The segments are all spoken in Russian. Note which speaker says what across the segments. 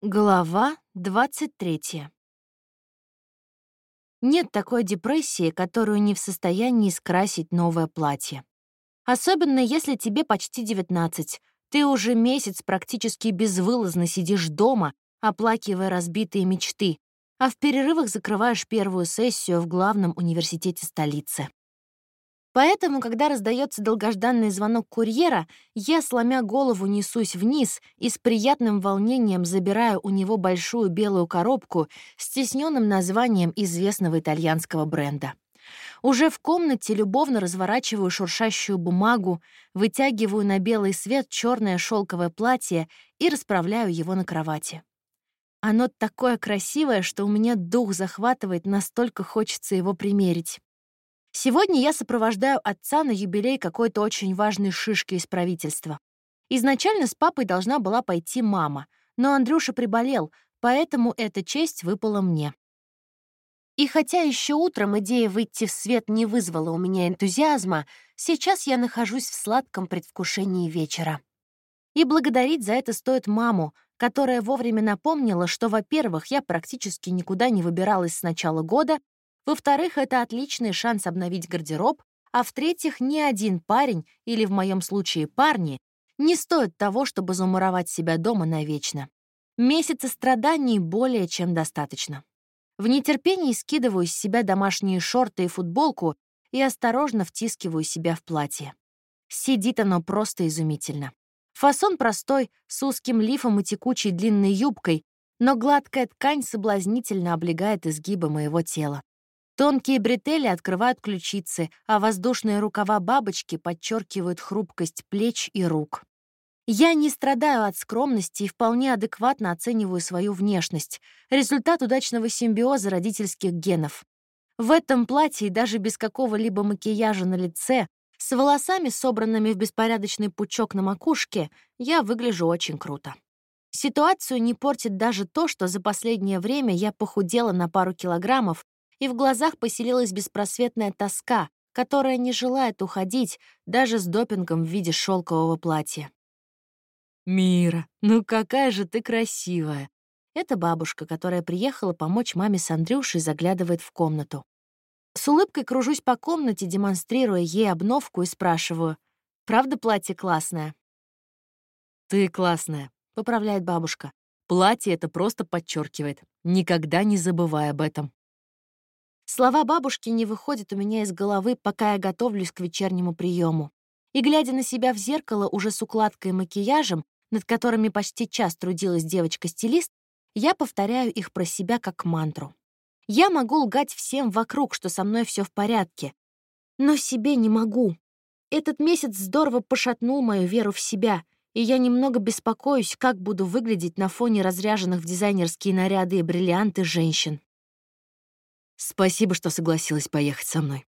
Speaker 1: Глава 23. Нет такой депрессии, которую не в состоянии скрасить новое платье. Особенно если тебе почти 19. Ты уже месяц практически безвылазно сидишь дома, оплакивая разбитые мечты, а в перерывах закрываешь первую сессию в главном университете столицы. Поэтому, когда раздается долгожданный звонок курьера, я, сломя голову, несусь вниз и с приятным волнением забираю у него большую белую коробку с тесненным названием известного итальянского бренда. Уже в комнате любовно разворачиваю шуршащую бумагу, вытягиваю на белый свет черное шелковое платье и расправляю его на кровати. Оно такое красивое, что у меня дух захватывает, настолько хочется его примерить. Сегодня я сопровождаю отца на юбилей какой-то очень важной шишки из правительства. Изначально с папой должна была пойти мама, но Андрюша приболел, поэтому эта честь выпала мне. И хотя еще утром идея выйти в свет не вызвала у меня энтузиазма, сейчас я нахожусь в сладком предвкушении вечера. И благодарить за это стоит маму, которая вовремя напомнила, что, во-первых, я практически никуда не выбиралась с начала года, во-вторых, это отличный шанс обновить гардероб, а в-третьих, ни один парень, или в моем случае парни, не стоит того, чтобы замуровать себя дома навечно. Месяца страданий более чем достаточно. В нетерпении скидываю с себя домашние шорты и футболку и осторожно втискиваю себя в платье. Сидит оно просто изумительно. Фасон простой, с узким лифом и текучей длинной юбкой, но гладкая ткань соблазнительно облегает изгибы моего тела. Тонкие бретели открывают ключицы, а воздушные рукава бабочки подчеркивают хрупкость плеч и рук. Я не страдаю от скромности и вполне адекватно оцениваю свою внешность, результат удачного симбиоза родительских генов. В этом платье даже без какого-либо макияжа на лице, с волосами, собранными в беспорядочный пучок на макушке, я выгляжу очень круто. Ситуацию не портит даже то, что за последнее время я похудела на пару килограммов и в глазах поселилась беспросветная тоска, которая не желает уходить даже с допингом в виде шелкового платья. «Мира, ну какая же ты красивая!» Это бабушка, которая приехала помочь маме с Андрюшей, заглядывает в комнату. С улыбкой кружусь по комнате, демонстрируя ей обновку и спрашиваю, «Правда платье классное?» «Ты классная», — поправляет бабушка. «Платье это просто подчеркивает. Никогда не забывай об этом». Слова бабушки не выходят у меня из головы, пока я готовлюсь к вечернему приему. И, глядя на себя в зеркало уже с укладкой и макияжем, над которыми почти час трудилась девочка-стилист, я повторяю их про себя как мантру. Я могу лгать всем вокруг, что со мной все в порядке, но себе не могу. Этот месяц здорово пошатнул мою веру в себя, и я немного беспокоюсь, как буду выглядеть на фоне разряженных в дизайнерские наряды и бриллианты женщин. Спасибо, что согласилась поехать со мной.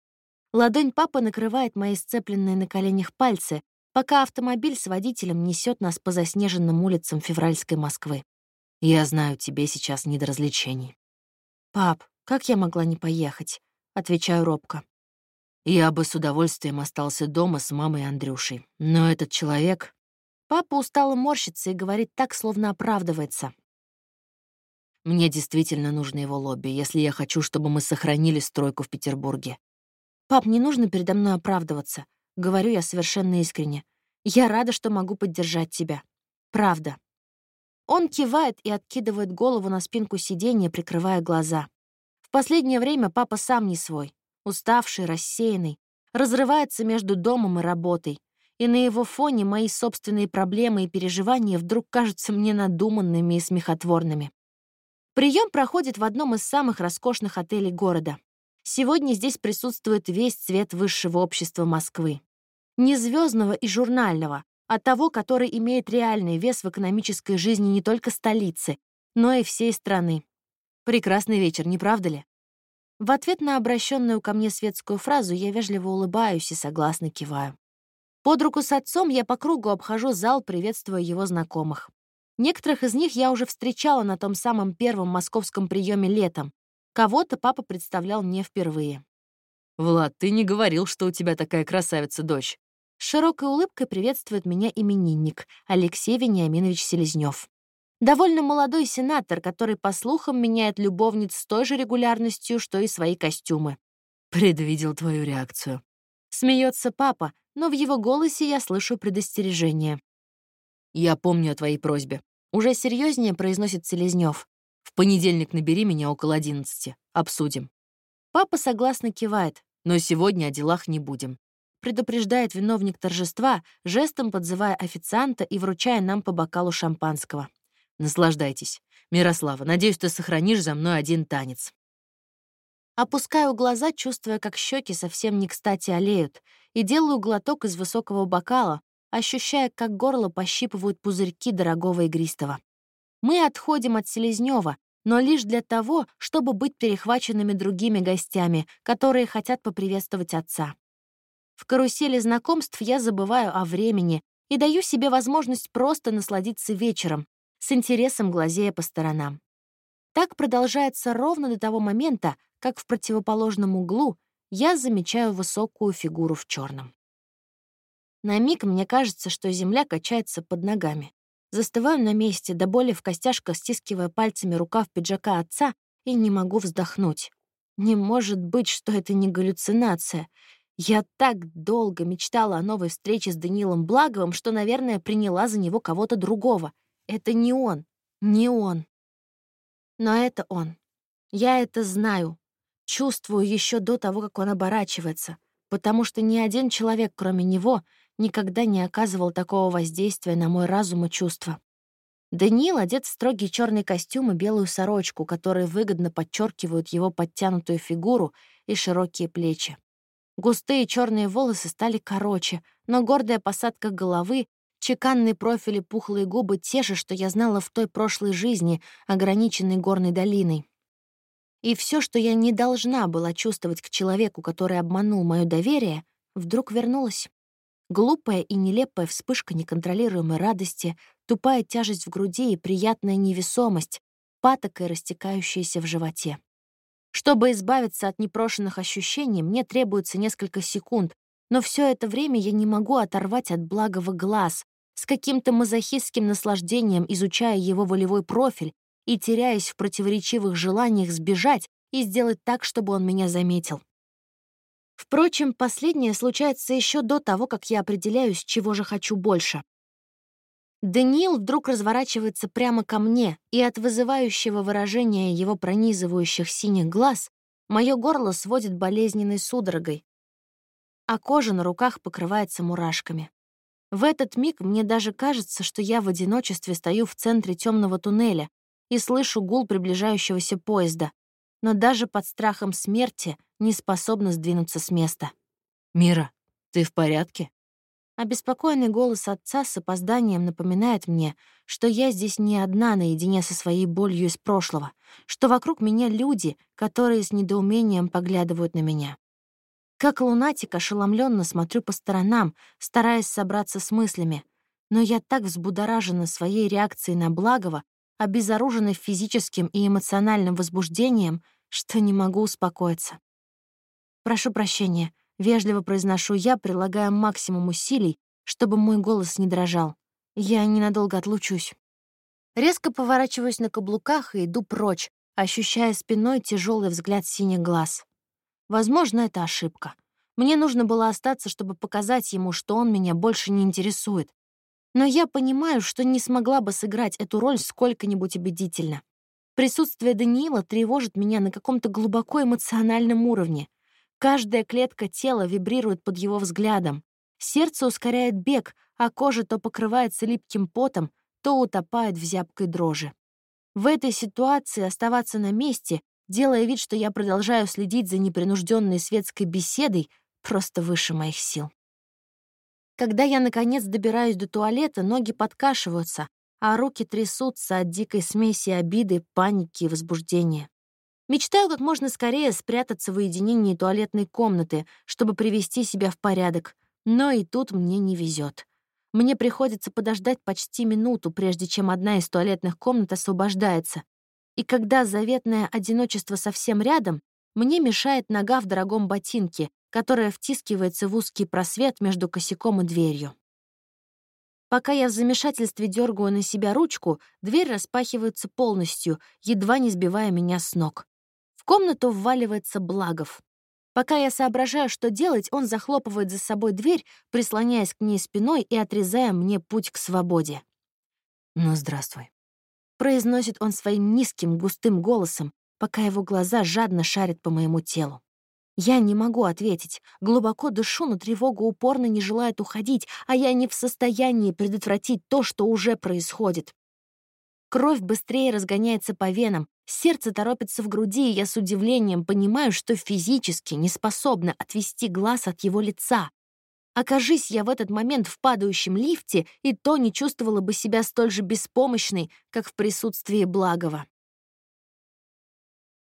Speaker 1: Ладонь папы накрывает мои сцепленные на коленях пальцы, пока автомобиль с водителем несет нас по заснеженным улицам февральской Москвы. Я знаю, тебе сейчас не до развлечений. «Пап, как я могла не поехать?» — отвечаю робко. Я бы с удовольствием остался дома с мамой Андрюшей, но этот человек... Папа устало морщится и говорит так, словно оправдывается. Мне действительно нужно его лобби, если я хочу, чтобы мы сохранили стройку в Петербурге. Пап, не нужно передо мной оправдываться. Говорю я совершенно искренне. Я рада, что могу поддержать тебя. Правда. Он кивает и откидывает голову на спинку сиденья, прикрывая глаза. В последнее время папа сам не свой. Уставший, рассеянный. Разрывается между домом и работой. И на его фоне мои собственные проблемы и переживания вдруг кажутся мне надуманными и смехотворными. Прием проходит в одном из самых роскошных отелей города. Сегодня здесь присутствует весь цвет высшего общества Москвы. Не звездного и журнального, а того, который имеет реальный вес в экономической жизни не только столицы, но и всей страны. Прекрасный вечер, не правда ли? В ответ на обращенную ко мне светскую фразу я вежливо улыбаюсь и согласно киваю. Под руку с отцом я по кругу обхожу зал, приветствуя его знакомых. Некоторых из них я уже встречала на том самом первом московском приеме летом. Кого-то папа представлял мне впервые. «Влад, ты не говорил, что у тебя такая красавица-дочь». С широкой улыбкой приветствует меня именинник Алексей Вениаминович Селезнёв. Довольно молодой сенатор, который, по слухам, меняет любовниц с той же регулярностью, что и свои костюмы.
Speaker 2: Предвидел твою реакцию.
Speaker 1: Смеется папа, но в его голосе я слышу предостережение.
Speaker 2: Я помню о твоей просьбе.
Speaker 1: Уже серьезнее произносит Селезнев.
Speaker 2: В понедельник набери меня около одиннадцати. Обсудим.
Speaker 1: Папа согласно кивает.
Speaker 2: Но сегодня о делах не будем.
Speaker 1: Предупреждает виновник торжества, жестом подзывая официанта и вручая нам по бокалу шампанского.
Speaker 2: Наслаждайтесь. Мирослава, надеюсь, ты сохранишь за мной один танец.
Speaker 1: Опускаю глаза, чувствуя, как щеки совсем не кстати олеют, и делаю глоток из высокого бокала, ощущая, как горло пощипывают пузырьки дорогого игристого. Мы отходим от Селезнева, но лишь для того, чтобы быть перехваченными другими гостями, которые хотят поприветствовать отца. В карусели знакомств я забываю о времени и даю себе возможность просто насладиться вечером, с интересом глазея по сторонам. Так продолжается ровно до того момента, как в противоположном углу я замечаю высокую фигуру в черном. На миг мне кажется, что земля качается под ногами. Застываю на месте, до боли в костяшках, стискивая пальцами рукав пиджака отца, и не могу вздохнуть. Не может быть, что это не галлюцинация. Я так долго мечтала о новой встрече с Данилом Благовым, что, наверное, приняла за него кого-то другого. Это не он, не он. Но это он. Я это знаю. Чувствую еще до того, как он оборачивается, потому что ни один человек, кроме него, никогда не оказывал такого воздействия на мой разум и чувства. Даниил одет в строгий черный костюм и белую сорочку, которые выгодно подчеркивают его подтянутую фигуру и широкие плечи. Густые черные волосы стали короче, но гордая посадка головы, чеканный профиль и пухлые губы — те же, что я знала в той прошлой жизни, ограниченной горной долиной. И все, что я не должна была чувствовать к человеку, который обманул мое доверие, вдруг вернулось. Глупая и нелепая вспышка неконтролируемой радости, тупая тяжесть в груди и приятная невесомость, патокой растекающаяся в животе. Чтобы избавиться от непрошенных ощущений, мне требуется несколько секунд, но все это время я не могу оторвать от благого глаз, с каким-то мазохистским наслаждением изучая его волевой профиль и теряясь в противоречивых желаниях сбежать и сделать так, чтобы он меня заметил. Впрочем, последнее случается еще до того, как я определяюсь, чего же хочу больше. Даниил вдруг разворачивается прямо ко мне, и от вызывающего выражения его пронизывающих синих глаз мое горло сводит болезненной судорогой, а кожа на руках покрывается мурашками. В этот миг мне даже кажется, что я в одиночестве стою в центре темного туннеля и слышу гул приближающегося поезда, но даже под страхом смерти не способна сдвинуться с места.
Speaker 2: «Мира, ты в порядке?»
Speaker 1: Обеспокоенный голос отца с опозданием напоминает мне, что я здесь не одна наедине со своей болью из прошлого, что вокруг меня люди, которые с недоумением поглядывают на меня. Как лунатик ошеломленно смотрю по сторонам, стараясь собраться с мыслями, но я так взбудоражена своей реакцией на благого, обезоруженной физическим и эмоциональным возбуждением, что не могу успокоиться. «Прошу прощения», — вежливо произношу я, прилагая максимум усилий, чтобы мой голос не дрожал. Я ненадолго отлучусь. Резко поворачиваюсь на каблуках и иду прочь, ощущая спиной тяжелый взгляд синих глаз. Возможно, это ошибка. Мне нужно было остаться, чтобы показать ему, что он меня больше не интересует, но я понимаю, что не смогла бы сыграть эту роль сколько-нибудь убедительно. Присутствие Даниила тревожит меня на каком-то глубоко эмоциональном уровне. Каждая клетка тела вибрирует под его взглядом. Сердце ускоряет бег, а кожа то покрывается липким потом, то утопает в зябкой дрожи. В этой ситуации оставаться на месте, делая вид, что я продолжаю следить за непринужденной светской беседой, просто выше моих сил. Когда я, наконец, добираюсь до туалета, ноги подкашиваются, а руки трясутся от дикой смеси обиды, паники и возбуждения. Мечтаю как можно скорее спрятаться в уединении туалетной комнаты, чтобы привести себя в порядок, но и тут мне не везет. Мне приходится подождать почти минуту, прежде чем одна из туалетных комнат освобождается. И когда заветное одиночество совсем рядом, мне мешает нога в дорогом ботинке, которая втискивается в узкий просвет между косяком и дверью. Пока я в замешательстве дергаю на себя ручку, дверь распахивается полностью, едва не сбивая меня с ног. В комнату вваливается Благов. Пока я соображаю, что делать, он захлопывает за собой дверь, прислоняясь к ней спиной и отрезая мне путь к свободе.
Speaker 2: «Ну, здравствуй», —
Speaker 1: произносит он своим низким, густым голосом, пока его глаза жадно шарят по моему телу. Я не могу ответить. Глубоко дышу, но тревога упорно не желает уходить, а я не в состоянии предотвратить то, что уже происходит. Кровь быстрее разгоняется по венам, сердце торопится в груди, и я с удивлением понимаю, что физически не способна отвести глаз от его лица. Окажись я в этот момент в падающем лифте, и то не чувствовала бы себя столь же беспомощной, как в присутствии Благова.